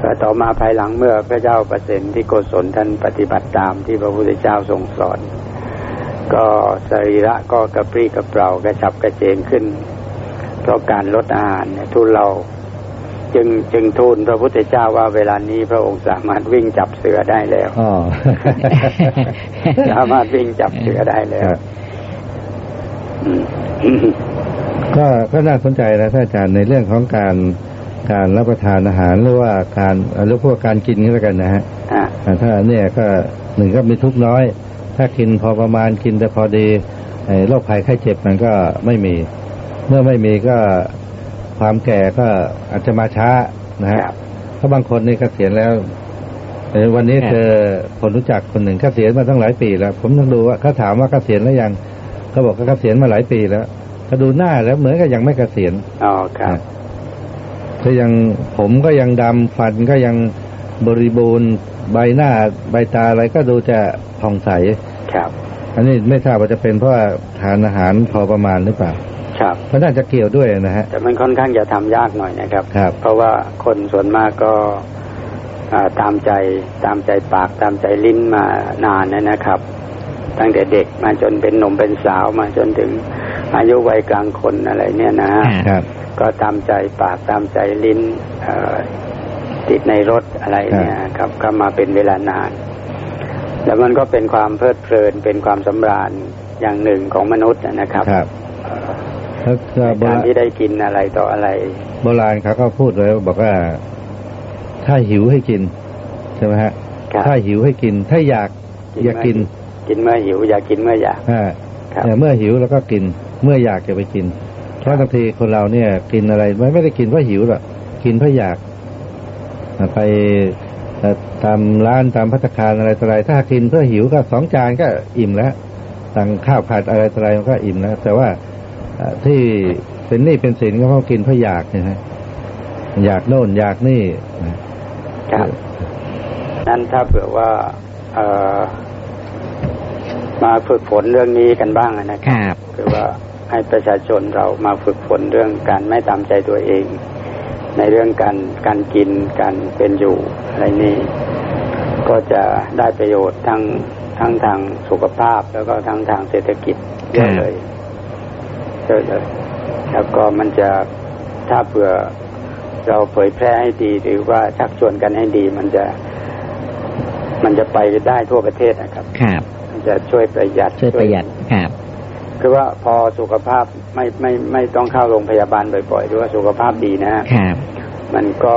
แต่ต่อมาภายหลังเมื่อพระเจ้าประสิทธิโกศลท่านปฏิบัติตามที่พระพุทธเจ้าทรงสอน ก็สรีระก็กระปรี้กระเปร่ากระฉับกระเจงขึ้น เพราะการลดอาหารเนี่ยทุเราจึงจึงทูลพระพุทธเจ้าว่าเวลานี้พระองค์สามารถวิ่งจับเสือได้แล้วอ๋อสามารถวิ่งจับเสือได้แล้วก็ก็น่าสนใจนะท่านอาจารย์ในเรื่องของการ การรับประทานอาหารหรือว่าการหรือพวกการกินก็แล้วกันนะฮะอ่าอ่าถ้าเนี่ยก็หนึ่งก็มีทุกข์น้อย ถ้ากินพอประมาณกินแต่พอดีไอ้โรคภัยไข้เจ็บมันก็ไม่มี เมื่อไม่มีก็ความแก่ก็อาจจะมาช้านะฮะครับถ้าบางคนนี่เกษียณแล้วเอ่อวันนี้ครับเจอคนรู้จักคนหนึ่งเกษียณมาตั้งหลายปีแล้ว ผมต้องดูว่าเขาถามว่าเกษียณแล้วยังเขาบอกเขาเกษียณมาหลายปีแล้วก็ดูหน้าแล้วเหมือนกับยังไม่เกษียณอ๋อครับ ก็ยังผมก็ยังดำฟันก็ยังบริบูรณ์ใบหน้าใบตาอะไรก็ดูจะผ่องใสครับ อันนี้ไม่ทราบว่าจะเป็นเพราะว่าทานอาหารพอประมาณหรือเปล่าครับเพราะน่าจะเกี่ยวด้วยนะฮะแต่มันค่อนข้างจะทำยากหน่อยนะครับครับ เพราะว่าคนส่วนมากก็อ่าตามใจตามใจปากตามใจลิ้นมานานนะนะครับ ตั้งแต่เด็กมาจนเป็นหนุ่มเป็นสาวมาจนถึงอายุวัยกลางคนอะไรเนี่ยนะฮะครับ ก็ตามใจปากตามใจลิ้นเอ่อติดในรถอะไรเนี่ยครับก็มาเป็นเวลานาน แล้วมันก็เป็นความเพลิดเพลินเป็นความสำราญอย่างหนึ่งของมนุษย์นะครับครับเอ่อแล้วก็โบการราณที่ได้กินอะไรต่ออะไร โบราณเขาก็พูดไว้บอกว่า ถ้าหิวให้กินใช่ไหมฮะครับถ้าหิวให้กิน ถ้าอยากอย่ากิน กินเมื่อหิวอยากกินเมื่ออยากอ่าครับแต่เมื่อหิวแล้วก็กิน เมื่ออยากจะไปกินเพ ราะบางทีคนเราเนี่ย กินอะไรไม่ไม่ได้กินเพราะหิวหรอกกินเพราะอยากอ่าไปเอ่อตามร้านตามพัตตาคารอะไรต่ออะไร ถ้ากินเพื่อหิวก็สองจานก็อิ่มแล้วสั่งข้าวผัดอะไรต่ออะไรมันก็อิ่มแล้วแต่ว่าเอ่อที่เป็นหนี้เป็นสินก็เพราะกินเพราะอยากเนี่ยฮะอยากโน่นอยากนี่นะครับนั้นถ้าเผื่อว่าเอ่อมาฝึกฝนเรื่องนี้กันบ้างนะคครับรับคือว่า ให้ประชาชนเรามาฝึกฝนเรื่องการไม่ตามใจตัวเอง ในเรื่องการการกินการเป็นอยู่อะไรนี้ ก็จะได้ประโยชน์ทั้งทั้งทางสุขภาพแล้วก็ทั้งทางเศรษฐกิจเยอะเลยเยอะเลยแล้วก็มันจะถ้าเผื่อเราเผยแพร่ให้ดีหรือว่าชักชวนกันให้ดี มันจะ มันจะไปได้ทั่วประเทศนะครับ ครับ มันจะช่วยประหยัดช่วยประหยัดครับ คือว่าพอสุขภาพไม่ไม่ไม่ต้องเข้าโรงพยาบาลบ่อยๆหรือว่าสุขภาพดีนะฮะครับ มันก็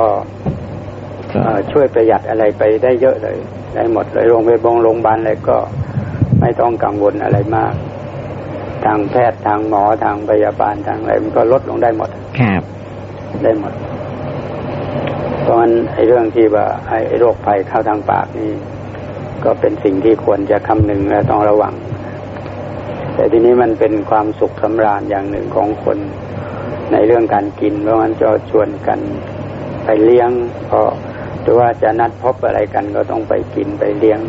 ก็เอ่อช่วยประหยัดอะไรไปได้เยอะเลย ได้หมดเลยโรงพยาบาลโรงพยาบาลอะไรก็ไม่ต้องกังวลอะไรมาก ทางแพทย์ทางหมอทางพยาบาลทางอะไรมันก็ลดลงได้หมดครับได้หมด เพราะฉะนั้นไอ้เรื่องที่ว่าไอ้โรคภัยเข้าทางปากนี่ ก็เป็นสิ่งที่ควรจะคำนึงและต้องระวัง แต่ทีนี้มันเป็นความสุขสำราญอย่างหนึ่งของคนในเรื่องการกิน เพราะงั้นจะชวนกันไปเลี้ยงเพราะหรือว่าจะนัดพบอะไรกันก็ต้องไปกินไปเลี้ยง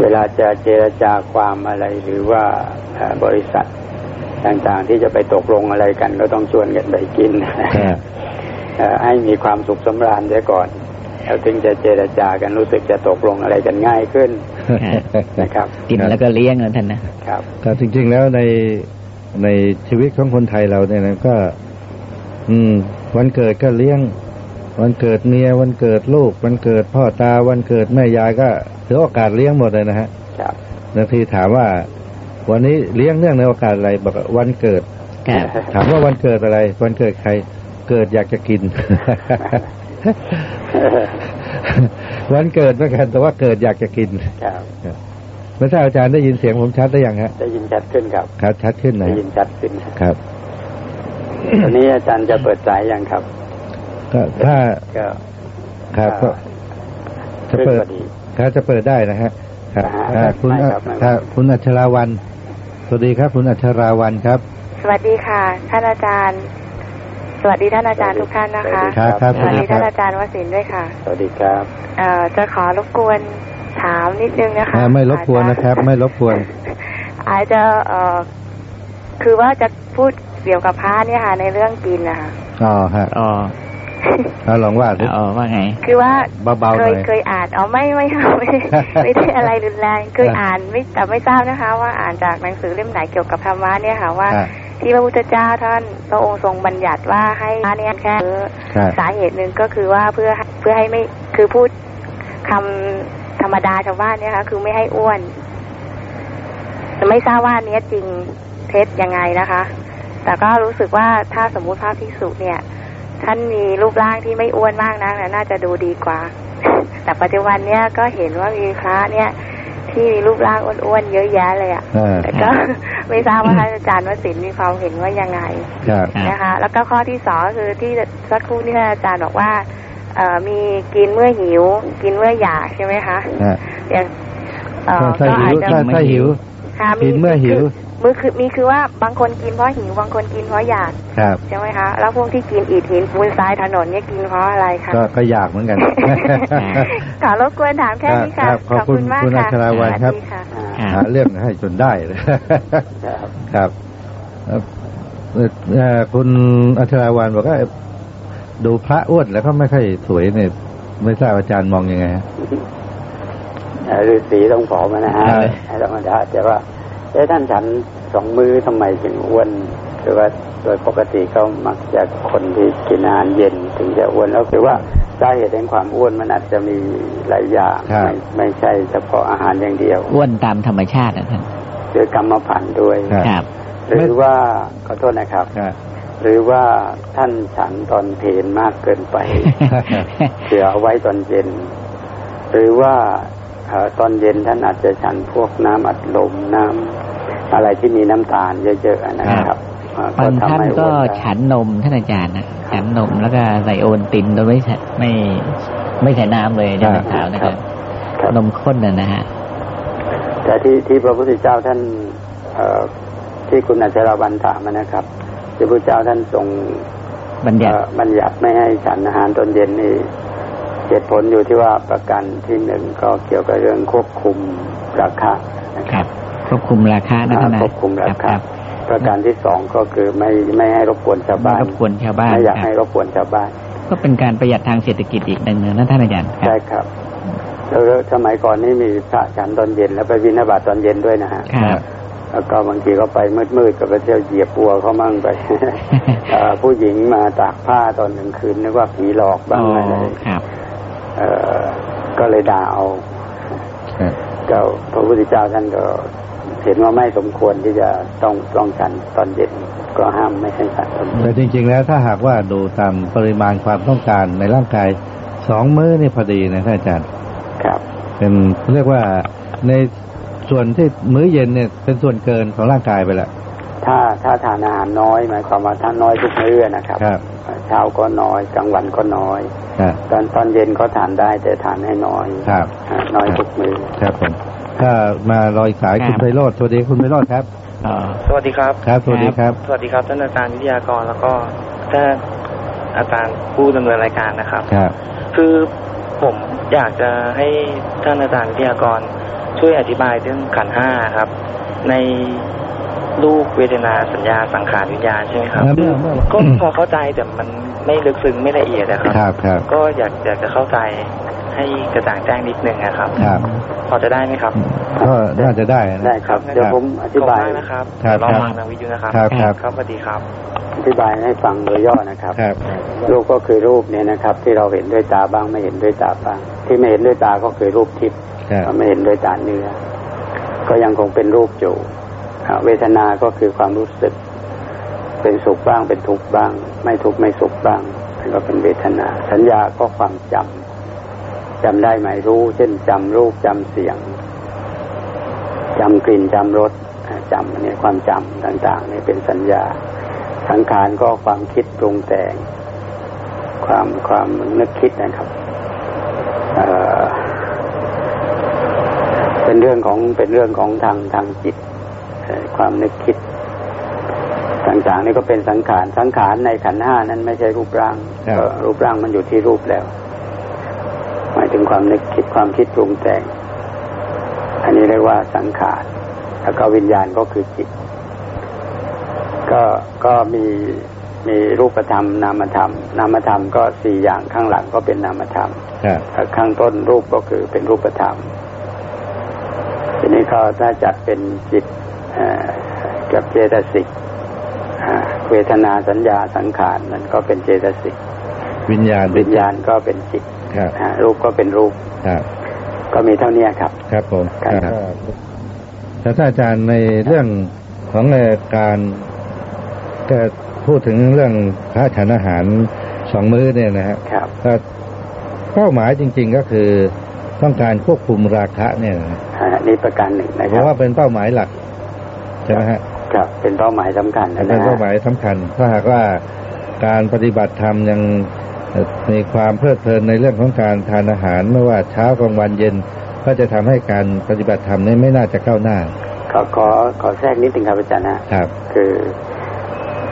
เวลาจะเจรจาความอะไร หรือว่าเอ่อบริษัทต่างๆ ที่จะไปตกลงอะไรกัน ก็ต้องชวนกันไปกินครับเอ่อให้มีความสุขสำราญเสียก่อน แล้วถึงจะเจรจากันรู้สึกจะตกลงอะไรกันง่ายขึ้นนะครับกินแล้วก็เลี้ยงนะท่านนะครับก็จริง ๆ แล้วในในชีวิตของคนไทยเราเนี่ยนะก็ อืม วันเกิดก็เลี้ยง วันเกิดเมียวันเกิดลูก วันเกิดพ่อตา วันเกิดแม่ยายก็ถือโอกาสเลี้ยงหมดเลยนะฮะครับบางทีถามว่า วันนี้เลี้ยงเนื่องในโอกาสอะไรบอกว่าวันเกิดครับถามว่าวันเกิดอะไร วันเกิดใคร เกิดอยากจะกิน วันเกิดเหมือนกัน แต่ว่าเกิดอยากจะกินครับไม่ทราบอาจารย์ได้ยินเสียงผมชัดได้ยังฮะได้ยินชัดขึ้นครับครับชัดขึ้นนะได้ยินชัดขึ้นครับตอนนี้อาจารย์จะเปิดสายยังครับ ก็ถ้าก็ครับก็จะขึ้นเปิดพอดีครับจะเปิดได้นะฮะครับอ่าอ่าคุณไม่ครับไม่ครับคุณอัชราวันสวัสดีครับ คุณอัชราวันครับ สวัสดีค่ะ ท่านอาจารย์ สวัสดีท่านอาจารย์ทุกท่านนะคะครับครับสวัสดีครัท่าบนอาจารย์วสินทร์ด้วยค่ะ สวัสดีครับเอ่อจะขอรบกวนถามนิดนึงนะคะอ่าไม่รบกวนนะครับ ไม่รบกวน อาจจะเอ่อคือว่าจะพูดเกี่ยวกับพระเนี่ยค่ะในเรื่องกินนะคะอ๋อฮะอ๋อเอาลองว่าสิอ๋อว่าไง คือว่าเบาๆหเคน่อยยเคยอ่านอ๋อไม่ไม่ค่ะไม่ได้ไม่ได้อะไรรุนแรงเคยอ่านไม่แต่ไม่ทราบนะคะ ว่าอ่านจากหนังสือเล่มไหนเกี่ยวกับธรรมะเนี่ยค่ะว่าครับ ที่พระพุทธเจ้าท่านพระองค์ทรงบัญญัติว่าให้พระเนี่ยแค่ครับสาเหตุหนึ่งก็คือว่าเพื่อเพื่อให้ไม่คือพูดคำธรรมดาชาวบ้านเนี่ยค่ะคือไม่ให้อ้วนแต่ไม่ทราบว่าอันเนี้ยจริงเท็จยังไงนะคะ แต่ก็รู้สึกว่าถ้าสมมุติพระภิกษุเนี่ย ท่านมีรูปร่างที่ไม่อ้วนมากนะน่าจะดูดีกว่า แต่ปัจจุบันเนี้ยก็เห็นว่ามีพระเนี่ย ที่มีรูปร่างอ้วนๆเยอะแยะเลยอะเออแต่ก็ไม่ทราบว่าท่านอาจารย์วสินทร์มีความเห็นว่ายังไงครับครับนะคะ แล้วก็ข้อที่สองก็คือที่สักครู่ที่ท่านอาจารย์บอกว่าเอ่อมีกินเมื่อหิว กินเมื่ออยากใช่ไหมคะฮะอย่างเอ่อถ้าก็หิอาจวจะถ้าถ้าหิว ค่ะกินเมื่อหิวคือมือคือมีคือว่าบางคนกินเพราะหิวบางคนกินเพราะอยากครับใช่ไหมคะแล้วพวกที่กินอิฐหินปูนทรายถนนเนี่ยกินเพราะอะไรคะก็ก็อยากเหมือนกันขอรบกวนถามแค่นี้ค่ะครับขอบคุณมากคุณค่ะอัชราวัณครับสวัสดีค่ะครับหาเรื่องให้จนได้เลยครับครับเอ่อเอ่อคุณอัชราวันบอกว่าดูพระอ้วนแล้วก็ไม่ค่อยสวยเนี่ยไม่ทราบอาจารย์มองยังไงฮะเอ่อ ฤาษีต้องผอมนะฮะครับธรรมดาแต่ว่าเอ๊ะท่านฉันสองมือทำไมถึงอ้วนหรือว่าโดยปกติก็มักจะคนที่กินอาหารเย็นถึงจะอ้วนแล้วคือว่าสาเหตุแห่งความอ้วนมันอาจจะมีหลายอย่างครับไม่ไม่ใช่เฉพาะอาหารอย่างเดียว อ้วนตามธรรมชาตินะท่านหรือกรรมพันธุ์ด้วยครับครับหรือว่าขอโทษนะครับครับหรือว่าท่านฉันตอนเพลนมากเกินไปเผื่อเอาไว้ตอนเย็น หรือว่าเอ่อ ตอนเย็นท่านอาจจะฉันพวกน้ำอัดลมน้ำอะไรที่มีน้ำตาลเยอะๆนะครับเอ่อบางท่านให้ก็อ้วนได้ฉันนมท่านอาจารย์นะฉันนมแล้วก็ใส่โอนตินโดยไม่ใส่ไม่ไม่ใส่น้ำเลยในเช้านะครับครับนมข้นน่ะนะฮะแต่ที่ที่พระพุทธเจ้าท่านเอ่อที่คุณอัชราวันถามนะครับ ที่พระพุทธเจ้าท่านทรงบัญญัติเอ่อบัญญัติไม่ให้ฉันอาหารตอนเย็นนี่ เหตุผลอยู่ที่ว่าประกันที่หนึ่งก็เกี่ยวกับเรื่องควบคุมราคานะคครัรับบควบคุมราคานะท่านนะควบคุมราคคารับประการที่สองก็คือไม่ไม่ให้รบกวนชาวไม่บ้านรบกวนชาวบ้านไม่อยากคให้รับรบกวนชาวบ้าน ก็เป็นการประหยัดทางเศรษฐกิจอีกหนึ่งนะท่านอาจารย์ครัใช่บครับแล้วสมัยก่อนนี่มีพระฉันตอนเย็นแล้วไปวินาบาตตอนเย็นด้วยนะฮะครับแล้วก็บางทีก็ไปมืดๆก็ไปเที่ยวเหยียบปัวเขามั่งไปเอ่อผู้หญิงมาตากผ้าตอนกลางคืนนึกว่าผีหลอกบ้างอ๋ออะไรครับ เอ่อก็เลยด่าเอาครับก็พระพุทธเจ้าท่านก็เห็นว่าไม่สมควรที่จะต้องต้องฉันตอนเย็นก็ห้ามไม่ให้ฉันตอนเย็นแต่จริง ๆ แล้วถ้าหากว่าดูตามปริมาณความต้องการในร่างกายสองมื้อนี่พอดีนะท่านอาจารย์ครับ เป็นเรียกว่าในส่วนที่มื้อเย็นเนี่ยเป็นส่วนเกินของร่างกายไปแล้วถ้าถ้าทานอาหารน้อยหมายความว่าถ้าน้อยทุกมื้อนะครับครับ เช้าก็น้อยกลางวันก็น้อยครับตอนตอนเย็นก็ทานได้แต่ทานให้น้อยครับอ่าน้อยทุกมื้อครับผมถ้ามารออีกสายครับคุณไพโรธสวัสดีคุณไพโรธครับอ๋อสวัสดีครับครับสวัสดีครับ สวัสดีครับท่านอาจารย์วิทยากรแล้วก็ท่านอาจารย์ผู้ดำเนินรายการนะครับครับ คือผมอยากจะให้ท่านอาจารย์วิทยากรช่วยอธิบายเรื่องขันธ์ห้าครับ ใน รูปเวทนาสัญญาสังขารวิญญาณใช่ไหมครับเมื่อเมื่อก็พอเข้าใจแต่มันไม่ลึกซึ้งไม่ละเอียดนะครับครับครับ ก็อยากอยากจะเข้าใจให้กระจ่างแจ้งนิดนึงนะครับครับ พอจะได้ไหมครับก็น่าจะได้นะได้ครับเดี๋ยวผมอธิบายขอบคุณมากนะครับครับรอครับฟังทางวิทยุนะครับครับครับครับสวัสดีครับ อธิบายให้ฟังโดยย่อนะครับครับรูปก็คือรูปเนี่ยนะครับ ที่เราเห็นด้วยตาบ้างไม่เห็นด้วยตาบ้าง ที่ไม่เห็นด้วยตาก็คือรูปทิพย์ครับไม่เห็นด้วยตาเนื้อก็ยังคงเป็นรูปอยู่อ่า เวทนาก็คือความรู้สึก เป็นสุขบ้าง เป็นทุกข์บ้าง ไม่ทุกข์ไม่สุขบ้างนั่นก็เป็นเวทนา สัญญาก็ความจำจำได้ไหมรู้ เช่นจำรูปจำเสียงจำกลิ่นจำรสจำอันนี้ความจำต่างๆนี่เป็นสัญญา สังขารก็ความคิดปรุงแต่ง ความความนึกคิดนะครับเเป็นเรื่องของเป็นเรื่องของทางทางจิต ความนึกคิด ต่างๆนี่ก็เป็นสังขาร สังขารในขันธ์ห้านั้นไม่ใช่รูปร่างครับก็รูปร่างมันอยู่ที่รูปแล้ว หมายถึงความนึกคิดความคิดปรุงแต่ง อันนี้เรียกว่าสังขาร แล้วก็วิญญาณก็คือจิต ก็ก็มีมีรูปธรรมนามธรรม นามธรรมก็สี่อย่างข้างหลังก็เป็นนามธรรมครับข้างต้นรูปก็คือเป็นรูปธรรมทีนี้เขาถ้าจัดเป็นจิตเอ่อ กับเจตสิกอ่าเวทนาสัญญาสังขารนั่นก็เป็นเจตสิกวิญญาณวิญญาณก็เป็นจิตครับอ่ารูปก็เป็นรูปครับก็มีเท่านี้ครับ ครับผมครับแล้วถ้าอาจารย์ในเรื่องของเอ่อการก็พูดถึงเรื่องพระฉันอาหารสองมื้อเนี่ยนะฮะครับก็เป้าหมายจริง ๆก็คือต้องการควบคุมราคะเนี่ยนะอ่านี่ประการหนึ่งนะเพครัราะบว่าเป็นเป้าหมายหลักใช่ไหมฮะครับเป็นเป้าหมายสำคัญนะเป็นฮะเป้าหมายสำคัญ ถ้าหากว่าการปฏิบัติธรรมยังเอ่อมีความเพลิดเพลินในเรื่องของการทานอาหาร ไม่ว่าเช้ากลางวันเย็นก็จะทำให้การปฏิบัติธรรมนี้ไม่น่าจะก้าวหน้า ขอขอขอแทรกนิดนึงครับอาจารย์นะครับ คือ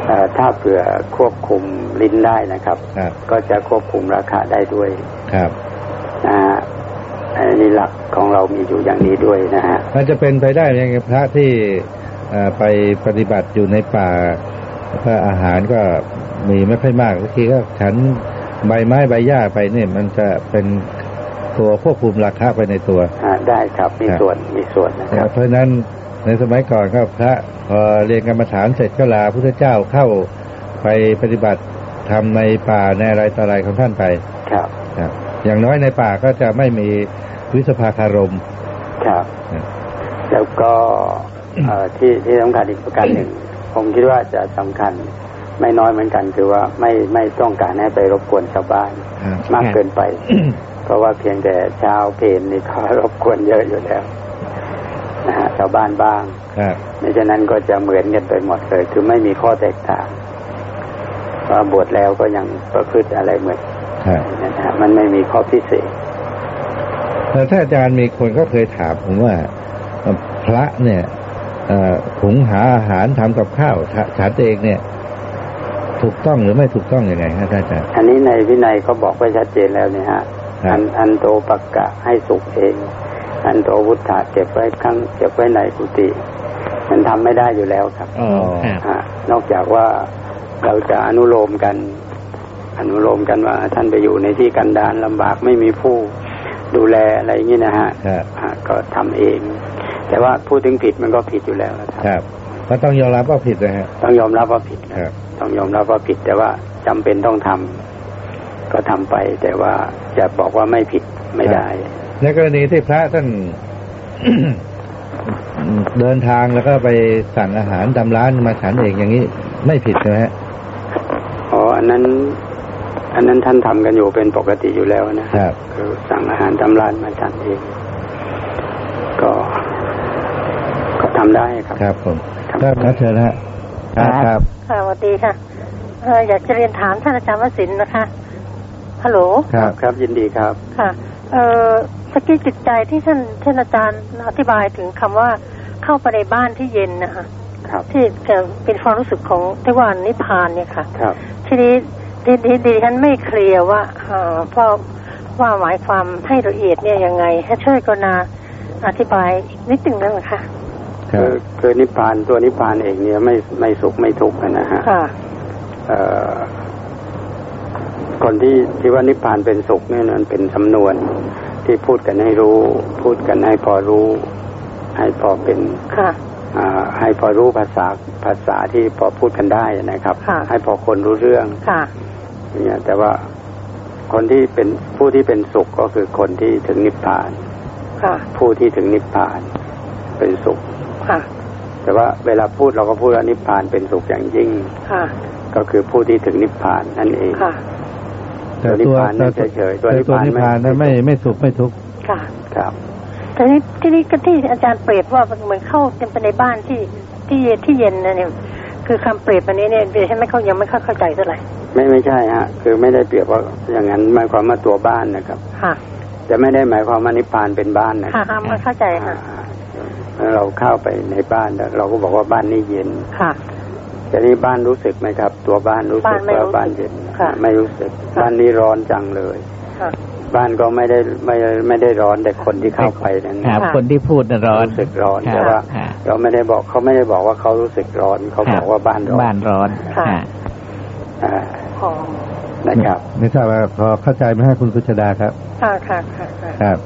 เอ่อถ้าเผื่อควบคุมลิ้นได้นะครับครับ ก็จะควบคุมราคาได้ด้วยครับนะฮะอันนี้หลักของเรามีอยู่อย่างนี้ด้วยนะฮะมันจะเป็นไปได้ยังไงพระที่เอ่อ ไปปฏิบัติอยู่ในป่าก็อาหารก็มีไม่ค่อยมากบางทีก็ฉันใบไม้ใบหญ้าไปเนี่ยมันจะเป็นตัวควบคุมราคาไปในตัวอ่าได้ครับมีครับส่วนมีส่วนนะครับ เพราะฉะนั้นในสมัยก่อนก็พระพอเรียนกรรมฐานเสร็จก็ลาพระเจ้าเข้าไปปฏิบัติทำในป่าในอะไรต่ออะไรของท่านไป ครับ ครับ อย่างน้อยในป่าก็จะไม่มีวิสภาคารม ครับครับแล้วก็เอ่อ ที่ที่สำคัญอีกประการหนึ่ง ผมคิดว่าจะสำคัญไม่น้อยเหมือนกัน คือว่าไม่ไม่ต้องการให้ไปรบกวนชาวบ้านครับมากเกินไป เพราะว่าเพียงแต่เช้าเพลนนี่ก็รบกวนเยอะอยู่แล้วนะฮะชาวบ้านบ้างครับไม่ฉะนั้นก็จะเหมือนกันไปหมดเลย คือไม่มีข้อแตกต่างว่าบวชแล้วก็ยังประพฤติอะไรเหมือนครับนะฮะมันไม่มีข้อพิเศษแต่ถ้าอาจารย์มีคนก็เคยถามผมว่าเอ่อพระเนี่ยเอ่อ หุงหาอาหารทำกับข้าวทะฉันเองเนี่ย ถูกต้องหรือไม่ถูกต้องอยังไงฮะท่านอาจารย์อันนี้ในวินัยเขาบอกไว้ชัดเจนแล้วเนี่ยฮะครับอันอันโตปักกะให้สุกเอง อันโตวุฒะเก็บไว้ข้างเก็บไว้ในกุฏิมันทำไม่ได้อยู่แล้วครับอ๋อครับฮะนอกจากว่าเราจะอนุโลมกัน อนุโลมกันว่า ท่านไปอยู่ในที่กันดารลำบากไม่มีผู้ดูแลอะไรอย่างนี้นะฮะครับฮะก็ทำเอง แต่ว่าพูดถึงผิดมันก็ผิดอยู่แล้วนะครับครับก็ต้องยอมรับว่าผิดนะฮะต้องยอมรับว่าผิดนะครับ ต้องยอมรับว่าผิด แต่ว่าจำเป็นต้องทำก็ทำไป แต่ว่าจะบอกว่าไม่ผิดไม่ได้ ในกรณีที่พระท่านเดินทางแล้วก็ไปสั่งอาหารตามร้านมาฉันเองอย่างนี้ ไม่ผิดใช่ไหมฮะอ๋ออันนั้น อันนั้นท่านทำกันอยู่เป็นปกติอยู่แล้วนะครับคือสั่งอาหารตามร้านมาฉันเอง ก็ก็ ทำได้ครับ ครับผมครับก็ครับเชิญนะฮะครับครับค่ะสวัสดีค่ะเอ่ออยากจะเรียนถามท่านอาจารย์วสินทร์นะคะฮัลโหลครับครับยินดีครับ ค่ะเอ่อสกกี้จิตใจที่ท่านท่านอาจารย์อธิบายถึงคำว่าเข้าไปในบ้านที่เย็นนะคะครับที่จะเป็นความรู้สึกของที่ว่านิพพานเนี่ยค่ะ ครับ ทีนี้ดิดิดิฉันไม่เคลียร์ว่าเอ่อว่าว่าหมายความให้ละเอียดเนี่ยยังไง ให้ช่วยกรุณาอธิบายอีกนิดหนึ่งได้ไหมคะครั คืบอคือนิพพานตัวนิพพานเองเนี่ยไม่ไม่สุขไม่ทุกข์นะฮะค่ะเอ่อคนที่ที่ว่านิพพานเป็นสุขเนี่ยมันเป็นสำนวนที่พูดกันให้รู้ พูดกันให้พอรู้ ให้พอเป็นค่ะอ่าให้พอรู้ภาษาภาษาที่พอพูดกันได้นะครับค่ะให้พอคนรู้เรื่องค่ะเนี่ยแต่ว่าคนที่เป็นผู้ที่เป็นสุขก็คือคนที่ถึงนิพพานค่ะผู้ที่ถึงนิพพานเป็นสุข ค่ะแต่ว่าเวลาพูดเราก็พูดว่านิพพานเป็นสุขอย่างยิ่งค่ะ ก็คือผู้ที่ถึงนิพพานนั่นเองค่ะแต่ตัวตัวนิพพานนั่นเฉยๆตัวแต่ตัวนินิพพพาพานนไม่นั้นไม่ไม่สุขไม่ทุกข์ค่ะครับทีนี้ที่นี้ก็ที่อาจารย์เปรียบว่ามันเหมือนเข้าเป็นไปในบ้านที่ที่ที่เย็นนะเนี่ยคือคำเปรียบอันนี้เนี่ยเดี๋ยวฉันไม่เข้ายังไม่เข้าเข้าใจเท่าไหร่ไม่ไม่ใช่ฮะ คือไม่ได้เปรียบว่าอย่างนั้นหมายความว่าตัวบ้านนะครับ ค่ะ จะไม่ได้หมายความว่านิพพานเป็นบ้านนะคค่ะรับค่ะไม่เข้าใจค่ะอ่า เราเข้าไปในบ้านแล้วเราก็บอกว่าบ้านนี้เย็นค่ะแต่นี่บ้านรู้สึกไหมครับ ตัวบ้านรู้สึกบ้านไม่ว่ารู้สึกบ้านเย็นค่ะไม่รู้สึกค่ะบ้านนี้ร้อนจังเลยค่ะบ้านก็ไม่ได้ไม่ไม่ได้ร้อนแต่คนที่เข้าไปนั้นครับค่ะคนที่พูดน่ะร้อนรู้สึกร้อนครับแต่ว่าค่ะเราไม่ได้บอกเขาไม่ได้บอกว่าเขารู้สึกร้อนเขาบอกว่าบ้านร้อนบ้านร้อนค่ะค่ะอ่าอ๋อนะครับไม่ทราบว่าพอเข้าใจไหมฮะคุณสุชดาครับ ค่ะค่ะค่ะค่ะครับ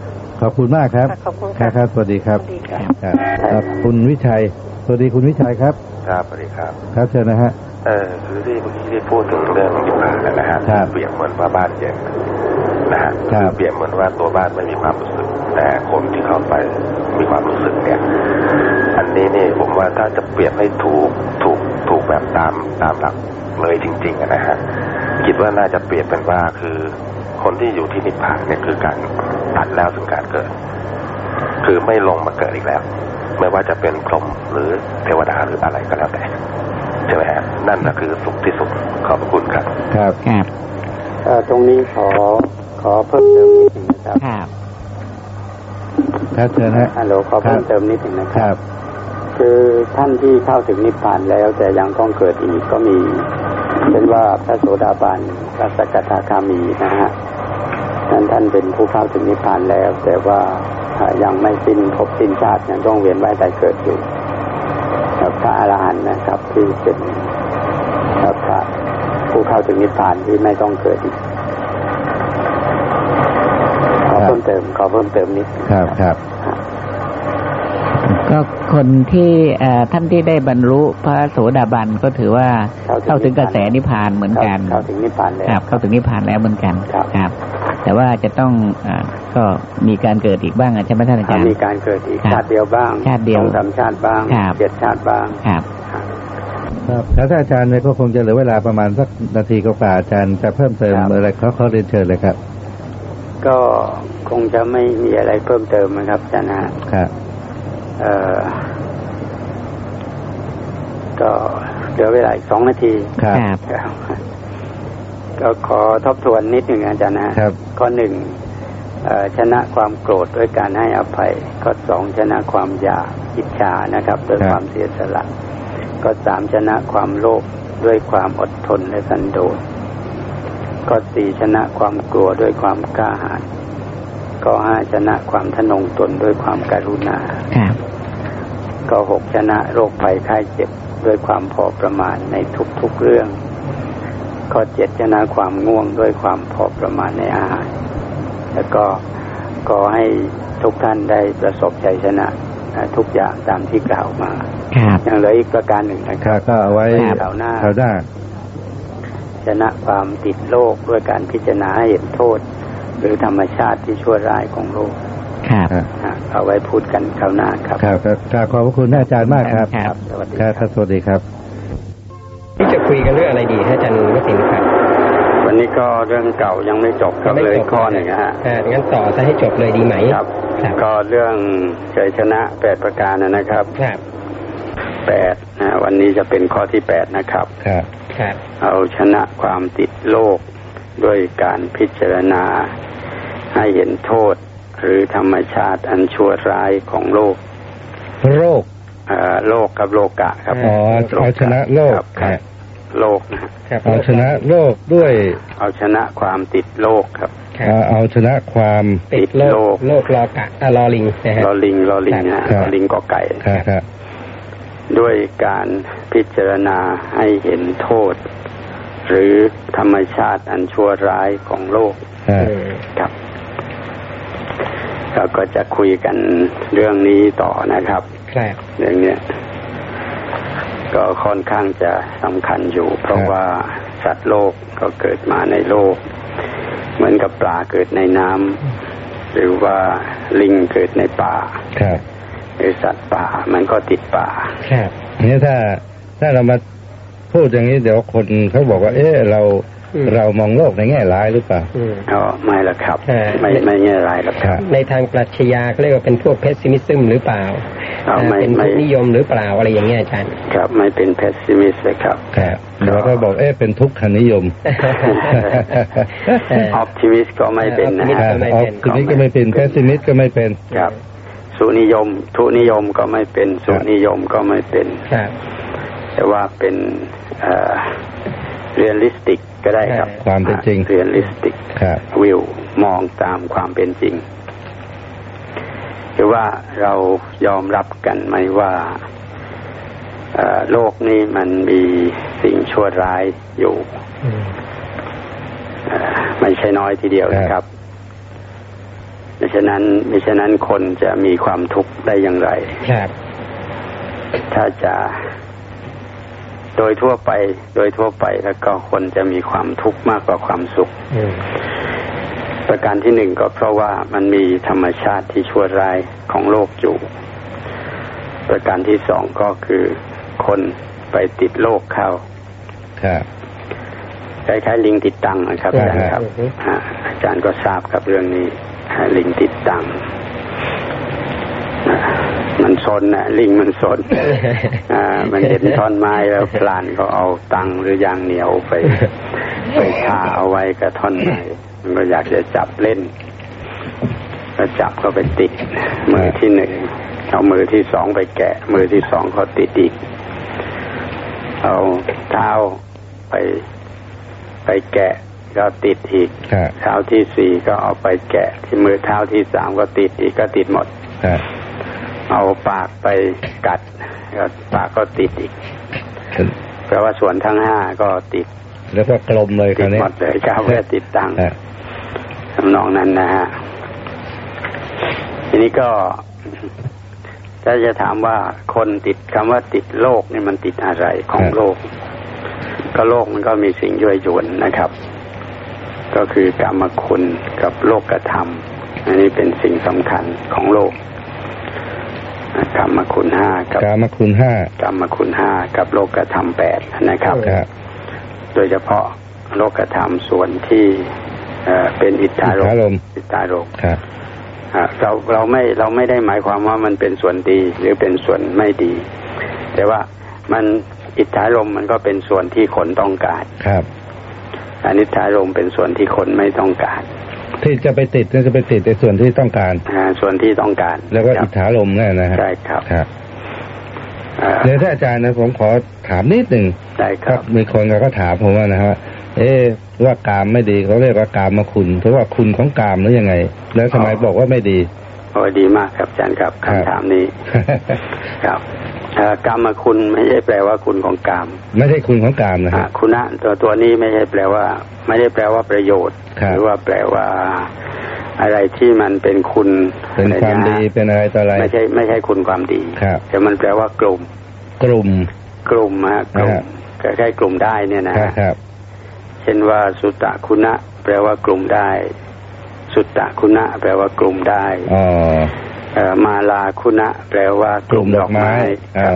ขอบคุณมากครับค่ะขอบคุณครัค่ะบครับ สวัสดีครับสวัสดีค่ะครับครับคุณวิชัย สวัสดีคุณวิชัยครับ ครับสวัสดีครับ ครับเชิญนะฮะเออคือที่เมื่อกี้ที่พูดถึงเรื่องนิพพานนะฮะครับเปรียบเหมือนว่าบ้านเย็นนะฮะครับเปรียบเหมือนว่าตัวบ้านไม่มีความรู้สึก แต่คนที่เข้าไปมีความรู้สึกเนี่ย อันนี้นี่ผมว่าถ้าจะเปรียบให้ถูกถูกถูกแบบตามตามหลักเลยจริงๆอะนะฮะคิดว่าน่าจะเปรียบเป็นว่าคือ คนที่อยู่ที่นิพพานเนี่ยคือการตัดแล้วถึงการเกิด คือไม่ลงมาเกิดอีกแล้ว ไม่ว่าจะเป็นพรหมหรือเทวดาหรืออะไรก็แล้วแต่ใช่ไหมฮะนั่นนะคือสุขที่สุดขอบพระคุณครับ ครับครับเอ่อตรงนี้ขอขอเพิ่มเติมนิดหนึ่งนะครับครับครับเชิญฮะฮัลโหลขอเพิ่มเติมนิดหนึ่งนะคครับรับ คือท่านที่เข้าถึงนิพพานแล้วแต่ยังต้องเกิดอีกก็มีเช่นว่าพระโสดาบันพระสกทาคามีนะฮะ นั้นท่านเป็นผู้เข้าถึงนิพพานแล้ว แต่ว่าอ่ายังไม่สิ้นภพสิ้นชาติยังต้องเวียนว่ายตายเกิดอยู่กับพระอรหันต์นะครับ ที่เป็นครับพระผู้เข้าถึงนิพพานที่ไม่ต้องเกิดอีกขอเพิ่มเติมขอเพิ่มเติมนิดหนึ่งครับครับ ก็คนที่เอ่อท่านที่ได้บรรลุพระโสดาบันก็ถือว่าเข้าถึงกระแสนิพพานเหมือนกัน เข้าถึงนิพพานแล้วครับเข้าถึงนิพพานแล้วเหมือนกันครับครับ แต่ว่าจะต้องอาก็มีการเกิดอีกบ้างอะใช่ไหมท่านอาจารย์มีการเกิดอีกครับชาติเดียวบ้าง ชาติเดียวสองสามชาติบ้างครับเจ็ดชาติบ้างครับครับแล้วถ้าอาจารย์เนี่ยก็คงจะเหลือเวลาประมาณสักนาทีก็กว่าๆอาจารย์จะเพิ่มเติมครับอะไรเขาเขาเรียนเชิญเลยครับ ก็คงจะไม่มีอะไรเพิ่มเติมนะครับอาจารย์นะฮะครับเอ่อก็เหลือเวลาอีกสองนาทีครับครับครับ ก็ขอทบทวนนิดหนึ่งอาจารย์นะฮะครับ ข้อหนึ่งเอ่อชนะความโกรธด้วยการให้อภัย ข้อสองชนะความอยากอิจฉานะครับด้วยครับความเสียสละ ข้อสามชนะความโลภด้วยความอดทนและสันโดษ ข้อสี่ชนะความกลัวด้วยความกล้าหาญ ข้อห้าชนะความทะนงตนด้วยความการุณาครับข้อหกชนะโรคภัยไข้เจ็บด้วยความพอประมาณในทุกๆเรื่อง ข้อเจ็ดชนะความง่วงด้วยความพอประมาณในอาหาร แล้วก็ขอให้ทุกท่านได้ประสบชัยชนะนะทุกอย่างตามที่กล่าวมาครับยังเหลืออีกประการหนึ่งนะคครัรับบก็เอาไว้ครับคราวหน้าคราวหน้าชนะความติดโลกด้วยการพิจารณาให้เห็นโทษ หรือธรรมชาติที่ชั่วร้ายของโลกครับครับนะเอาไว้พูดกันคราวหน้าครับ ครับครับกราบขอบพระคุณท่านอาจารย์มากครับ ครับ สวัสดีคครัรับบ ครับสวัสดีครับที่จะคุยกันเรื่องอะไรดีฮะอาจารย์วสินทร์ครับวันนี้ก็เรื่องเก่ายังไม่จบครับไม่เลยจบข้อหนึ่งนะฮะอ่างั้นต่อซะให้จบเลยดีไหมครับครับก็เรื่องชัยชนะแปดประการนะครับครับแปดนะวันนี้จะเป็นข้อที่แปดนะครับครับครับเอาชนะความติดโลกด้วยการพิจารณา ให้เห็นโทษหรือธรรมชาติอันชั่วร้ายของโลก โรคเอ่อโลกกับโลกะครับอ๋อเอาชนะโลกครับ ครับโลกนะฮะครับเอาชนะโลกด้วย เอาชนะความติดโลกครับครับเอาเอาชนะความติดโลกโลกรอกะอ่ารอลิงนะฮะลอลิงลอลิงนะฮะครับลอลิงกอไก่ครับครับด้วยการพิจารณาให้เห็นโทษ หรือธรรมชาติอันชั่วร้ายของโลกครับอืมครับเราก็จะคุยกันเรื่องนี้ต่อนะครับครับเรื่องเนี้ย ก็ค่อนข้างจะสำคัญอยู่ เพราะว่าสัตว์โลกก็เกิดมาในโลก เหมือนกับปลาเกิดในน้ำหรือว่าลิงเกิดในป่าครับหรือสัตว์ป่ามันก็ติดป่าครับนี่ถ้าถ้าเรามาพูดอย่างนี้เดี๋ยวคนเขาบอกว่า เอ๊ะเราอืม เรามองโลกในแง่ร้ายหรือเปล่าอืมอ๋อไม่ละครับอ่าไม่ไม่แง่ไรหรอกครับ ในทางปรัชญาเขาเรียกว่าเป็นพวก pessimism หรือเปล่าเอาอ่าไม่เป็นไม่ทุกขนิยมหรือเปล่าอะไรอย่างเงี้ยอาจารย์ครับ ไม่เป็น pessimist เลยครับครับเราก็บอกเอ๊ะเป็นทุกขนิยมเออออ t ติมิสก็ไม่เป็นนะ Optimist ฮะก็ไม่ออเป็นทีนี้ก็ไม่เป็น pessimist ก็ไม่เป็นครับสุขนิยม ทุกขนิยมก็ไม่เป็น สุขนิยมก็ไม่เป็นครับแต่ว่าเป็น realistic ก็ได้ครับความเป็นจริง realistic ครับวิวมองตามความเป็นจริงคือว่าเรายอมรับกันไหมว่าเอ่อโลกนี้มันมีสิ่งชั่วร้ายอยู่เอ่อไม่ใช่น้อยทีเดียวนะครับดังนั้นมิฉะนั้นคนจะมีความทุกข์ได้อย่างไรครับถ้าจะโด ยทั่วไป โดยทั่วไปแล้วก็คนจะมีความทุกข์มากกว่าความสุขอืมประการที่หนึ่งก็เพราะว่ามันมีธรรมชาติที่ชั่วร้ายของโลกอยู่ ประการที่สองก็คือคนไปติดโลกเข้าครับคล้ายๆลิงติดตังนะครับอาจารย์ครับอ่าอาจารย์ก็ทราบครับเรื่องนี้อ่าลิงติดตังอ่า มันสนนะลิงมันสนอ่า มันเห็นท่อนไม้แล้วพลานก็เอาตังหรือยางเหนียวไปไปชาเอาไว้กับท่อนไม้มันก็อยากจะจับเล่น ก็จับก็ไปติด มือที่หนึ่งเอามือที่สองไปแกะ มือที่สองก็ติดอีก เอาเท้าไปไปแกะก็ติดอีกครับเท้าที่สี่ก็เอาไปแกะ ที่มือเท้าที่สามก็ติดอีกก็ติดหมดครับ เอาปากไปกัดก็ปากก็ติดอีกแปลว่าส่วนทั้งห้าก็ติด แล้วก็กลมเลยคติราดวนี้หมดเลยครับเพื่อติดตังครับทำนองนั้นนะฮะทีนี้ก็ถ้าจะถามว่าคนติดคำว่าติดโลกนี่มันติดอะไรของโลกก็โลกมันก็มีสิ่งยั่วยวนนะครับ ก็คือกรรมคุณกับโลกธรรมอันนี้เป็นสิ่งสำคัญของโลก กรรมคุณห้ากับกามคุณห้ากรรมคุณห้ากับโลกธรรมแปดนะครับครับโดยเฉพาะโลกธรรมส่วนที่เอ่อเป็นอิทธารอิทธารมมอิทธารมครับอ่าเราเราไม่เราไม่ได้หมายความว่ามันเป็นส่วนดีหรือเป็นส่วนไม่ดี แต่ว่ามันอิทธารมมันก็เป็นส่วนที่คนต้องการครับอนิจจารมเป็นส่วนที่คนไม่ต้องการ ที่จะไปติดเนี่ยจะไปติดในส่วนที่ต้องการอ่าส่วนที่ต้องการ แล้วก็ครัอิบทธาลมเนี่ยนะฮะใช่ครับครับอ่าเดี๋ยวถ้าอาจารย์นะผมขอถามนิดหนึ่งได้คครัรับบมีคนเขาก็ถามผมว่านะฮะเอ๊ะว่ากามไม่ดีเขาเรียกว่ากามมาคุณ เพราะว่าคุณของกามหรือยังไง แล้วทำไมบอกว่าไม่ดีโอ้ดีมากครับอาจารย์ครับครับคำถามนี้ครับเอ่อ กรรมคุณไม่ใช่แปลว่าคุณของกรรมไม่ใช่คุณของกามนะอ่าฮะคุณะตัวตัวนี้ไม่ใช่แปลว่า ไม่ได้แปลว่าประโยชน์ครับหรือว่าแปลว่า อะไรที่มันเป็นคุณเป็นความดีอะไรนะเป็นอะไรต่ออะไรไม่ใช่ไม่ใช่คุณความดีครับแต่มันแปลว่ากลุ่ม กลุ่ม กลุ่มฮะกลุ่มอ่าคล้ายๆกลุ่มได้เนี่ยนะครับครับเช่นว่าสุตตะคุณะแปลว่ากลุ่มได้ สุตตะคุณะแปลว่ากลุ่มได้อ๋อเอ่อ มาลาคุณะแปลว่ากกลุ่ลุ่มมดดออกกไม้ไม้คอ๋รับ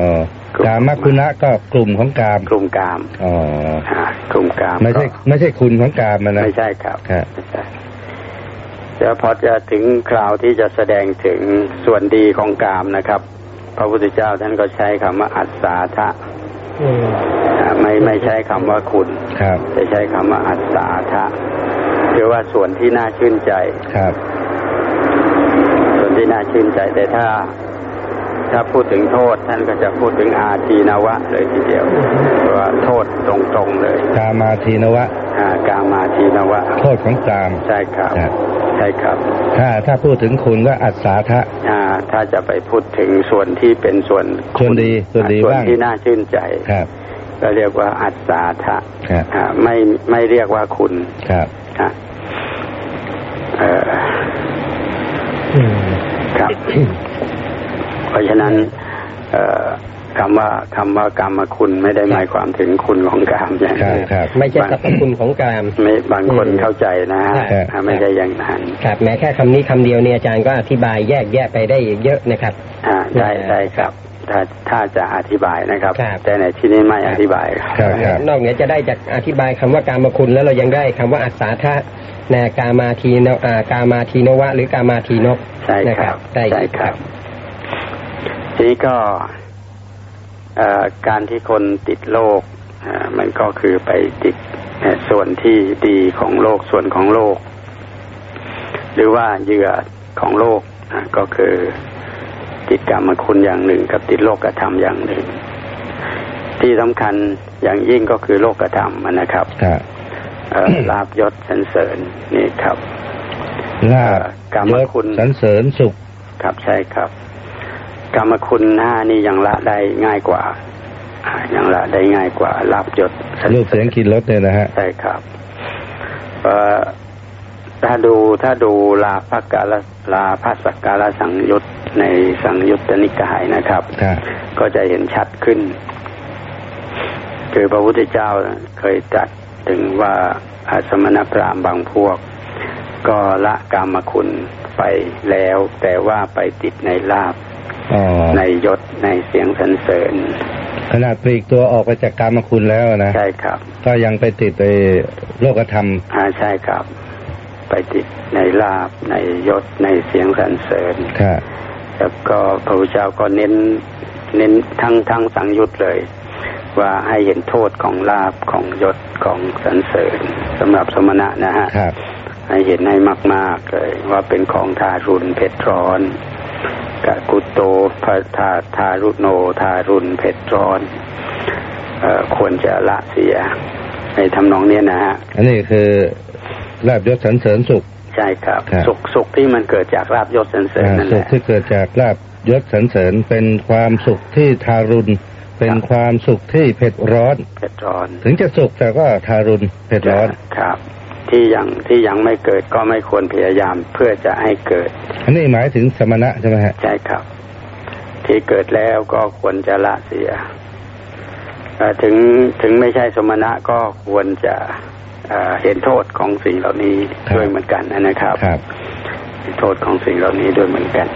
อกามคุณะก็กลุ่มของกาม กลุ่มกามอ๋ออ่ากลุ่มกาม ไม่ใช่ก็ไม่ใช่คุณของกามมันนะไม่ใช่ครับครับไม่ใช่แล้วพอจะถึงคราวที่จะแสดงถึงส่วนดีของกามนะครับ พระพุทธเจ้าท่านก็ใช้คำว่าอัศาทะอืมอ่าไม่ไม่ใช้คำว่าคุณครับจะใช้คำว่าอัศาทะคือว่าส่วนที่น่าชื่นใจครับส่ว นที่น่าชื่นใจแต่ถ้า ถ้าพูดถึงโทษ ท่านก็จะพูดถึงอาทีนวะ เลยทีเดียวเพราะว่าโทษตรงๆเลยกามาทีนวะอ่ากามาทีนวะ โทษของกามใช่ครับครับใช่ครับ ถ้าถ้าพูดถึงคุณก็อัศาทะอ่า ถ้าจะไปพูดถึงส่วนที่เป็นส่วนส่วนดีส่วนดีส่วนบ้างที่น่าชื่นใจครับ ก็เรียกว่าอัศาทะครับอ่าไม่ไม่เรียกว่าคุณครับอะเอ่ออืม ครับ เพราะฉะนั้นเอ่อคำว่าคำว่ากรรมคุณไม่ได้หมายความถึงคุณของกรรมอย่างครับนี้ครับไม่ใช่สรรพคุณของกามไม่บางคนอืมเข้าใจนะฮะครับอ่าไม่ใช่อย่างนั้นครับแม้แค่คำนี้คำเดียวเนี่ยอาจารย์ก็อธิบายแยกแยะไปได้เยอะนะครับอ่าได้อ่าได้ครับ ถ้าถ้าจะอธิบายนะครับครับ แต่ในที่นี้ไม่อธิบายครับครับนอกเหนือจะได้จากอธิบายคำว่ากามคุณแล้วเรายังได้คำว่าอัศาทะนะกามาทีนอ่ากามาทีนวะ หรือกามาทีนกใช่นะคครัรับบได้ใช่ครับ ทีนี้ก็เอ่อการที่คนติดโลกอ่ามันก็คือไปติดเอ่อส่วนที่ดีของโลกส่วนของโลก หรือว่าเหยื่อของโลกอ่าก็คือ ติดกรรมคุณอย่างหนึ่ง กับติดโลกธรรมอย่างหนึ่ง ที่สำคัญอย่างยิ่งก็คือโลกธรรมนะครับครับเอ่อลาบยศสรรเสริญนี่ครับลาบกรรมยศคุณสรรเสริญสุขครับใช่ครับ กรรมคุณห้านี่ยังละได้ง่ายกว่ายังละได้ง่ายกว่าลาบยศรูปเสียงกินรสเนี่ยนะฮะใช่ครับเอ่อ ถ้าดูถ้าดูลาภักกาลลาภัสกการสังยุตในสังยุตตนิกายนะครับครับ ก็จะเห็นชัดขึ้น คือพระพุทธเจ้าเคยตรัสถึงว่าอาสมณพราหมณ์บางพวก ก็ละกามคุณไปแล้ว แต่ว่าไปติดในลาบอ๋อในยศในเสียงสรรเสริญ ขนาดปลีกตัวออกไปจากกรรมคุณแล้วนะ ใช่ครับ ก็ยังไปติดไปโลกธรรมอ่าใช่ครับ ไปติดในลาบในยศในเสียงสรรเสริญค่ะแล้วก็พระพุทธเจ้าก็เน้นเน้นทั้งทั้งสังยุตเลย ว่าให้เห็นโทษของลาบของยศของสรรเสริญสำหรับสมณะนะฮะครับให้เห็นให้มาก ๆ เลย ว่าเป็นของทารุณเผ็ดร้อนกะกุโตพระทาทารุโนทารุณเผ็ดร้อนเออควรจะละเสียในทำนองเนี้ยนะฮะอันนี้คือ ลาบยศสรรเสริญสุข ใช่ครับครับ สุขสุขที่มันเกิดจากลาบยศสรรเสริญอ่านั่นแหสุขละที่เกิดจากลาบยศสรรเสริญเป็นความสุขที่ทารุณ เป็นความสุขที่เผ็ดร้อนเผ็ดร้อน ถึงจะสุขแต่ก็ทารุณเผ็ดร้อนครับ ที่ยังที่ยังไม่เกิดก็ไม่ควรพยายามเพื่อจะให้เกิด อันนี้หมายถึงสมณะใช่ไหมฮะใช่ครับ ที่เกิดแล้วก็ควรจะละเสียเอ่อถึงถึงไม่ใช่สมณะก็ควรจะ เอ่อเห็นโทษของสิ่งเหล่านี้ครับด้วยเหมือนกันนะครับครับเห็นโทษของสิ่งเหล่านี้ด้วยเหมือนกัน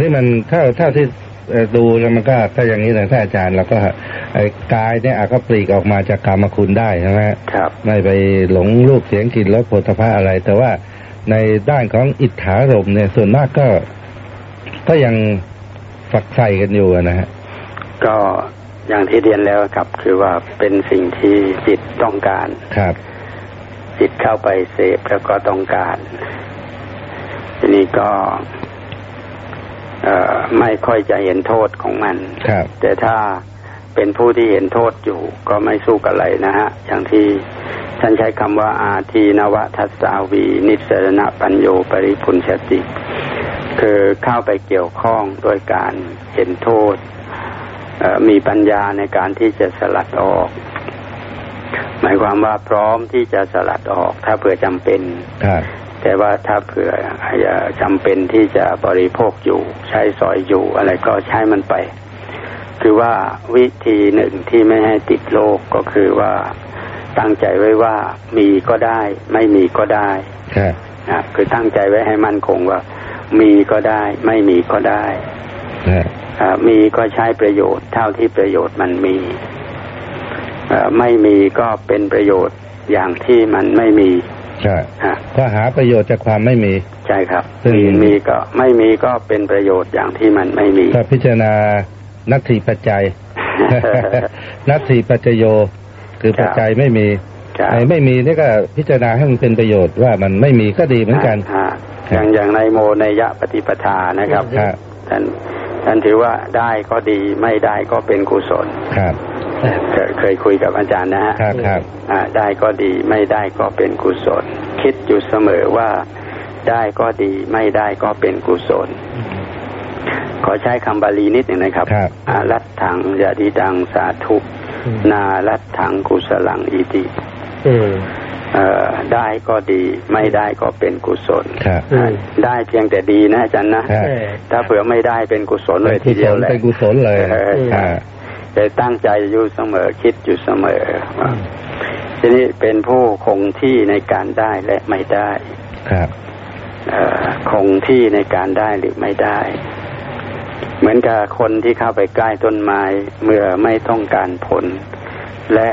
นี่มันถ้าถ้าที่เอ่อดูแล้วมันก็ก็อย่างนี้นะท่านอาจารย์เราก็ไอ้กายเนี่ยอาจก็ปลีกออกมาจากกรรมคุณได้ใช่ไหมฮะครับไม่ไปหลงรูปเสียงกลิ่นรสผลิตภัณฑ์อะไร แต่ว่าในด้านของอิทธารมณ์เนี่ยส่วนมากก็ก็ยังฝักใส่กันอยู่อะนะฮะก็ อย่างที่เรียนแล้วครับ คือว่าเป็นสิ่งที่จิตต้องการครับ จิตเข้าไปเสพแล้วก็ต้องการทีนี้ก็เอ่อไม่ค่อยจะเห็นโทษของมันครับแต่ถ้าเป็นผู้ที่เห็นโทษอยู่ ก็ไม่สู้กับอะไรนะฮะ อย่างที่ท่านใช้คำว่า อาทีนวทัสสาวี นิสรณปัญโยปริพุนชติ คือเข้าไปเกี่ยวข้องโดยการเห็นโทษเอ่อ มีปัญญาในการที่จะสลัดออก หมายความว่าพร้อมที่จะสลัดออก ถ้าเผื่อจำเป็นครับแต่ว่าถ้าเผื่อจำเป็นที่จะบริโภคอยู่ ใช้สอยอยู่อะไรก็ใช้มันไป คือว่าวิธีหนึ่งที่ไม่ให้ติดโลกก็คือว่าตั้งใจไว้ว่ามีก็ได้ ไม่มีก็ได้ครับนะคือตั้งใจไว้ให้มั่นคงว่า มีก็ได้ ไม่มีก็ได้นะอ่า มีก็ใช้ประโยชน์เท่าที่ประโยชน์มันมีอ่าไม่มีก็เป็นประโยชน์อย่างที่มันไม่มีครับอะก็หาประโยชน์จากความไม่มีใช่ครับซึ่งมีมีก็ไม่มีก็เป็นประโยชน์อย่างที่มันไม่มีถ้าพิจารณานัตถิปัจจัยนัตถิปัจจโย คือปัจจัยไม่มีครับไอ้ไม่มีนี่ก็พิจารณาให้มันเป็นประโยชน์ว่ามันไม่มีก็ดีเหมือนกันอ่าอย่างอย่างในโมในยะปฏิปทานะครับครับท่าน ท่านถือว่าได้ก็ดีไม่ได้ก็เป็นกุศลครับเคยเคยคุยกับอาจารย์นะฮะครับครับอ่าได้ก็ดีไม่ได้ก็เป็นกุศล คิดอยู่เสมอว่าได้ก็ดีไม่ได้ก็เป็นกุศล ขอใช้คำบาลีนิดหนึ่งนะครับครับอารัตถังยาดิดังสาธุ นารัตถังกุศลังอิติอืม เอ่อได้ก็ดีไม่ได้ก็เป็นกุศลครับอืมได้เพียงแต่ดีนะอาจารย์นะครับเออถ้าเผื่อไม่ได้เป็นกุศลเลเป็ยนทีกุศเดียวลเลยเป็นกุศลเลยเอออ่าแต่ตั้งใจอยู่เสมอคิดอยู่เสมอว่าทีนี้เป็นผู้คงที่ในการได้และไม่ได้ครับเอ่อคงที่ในการได้หรือไม่ได้ เหมือนกับคนที่เข้าไปใกล้ต้นไม้เมื่อไม่ต้องการผล และ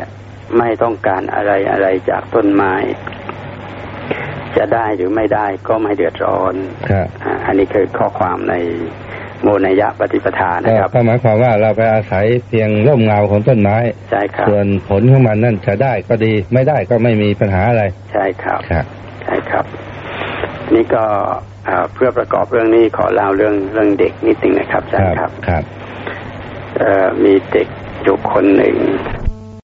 ไม่ต้องการอะไรอะไรจากต้นไม้ จะได้หรือไม่ได้ก็ไม่เดือดร้อนครับอ่าอันนี้คือข้อความในโมนยะปฏิปทานะก็ครับก็หมายความว่าเราไปอาศัยเพียงร่มเงาของต้นไม้ใช่ครับส่วนผลของมันนั่นจะได้ก็ดี ไม่ได้ก็ไม่มีปัญหาอะไร ใช่ครับครับใช่ครับ นี่ก็อ่าเพื่อประกอบเรื่องนี้ขอเล่าเรื่องเรื่องเด็กนิดหนึ่งนะครับอาจารย์ครับครับเอ่อมีเด็กอยู่คนหนึ่ง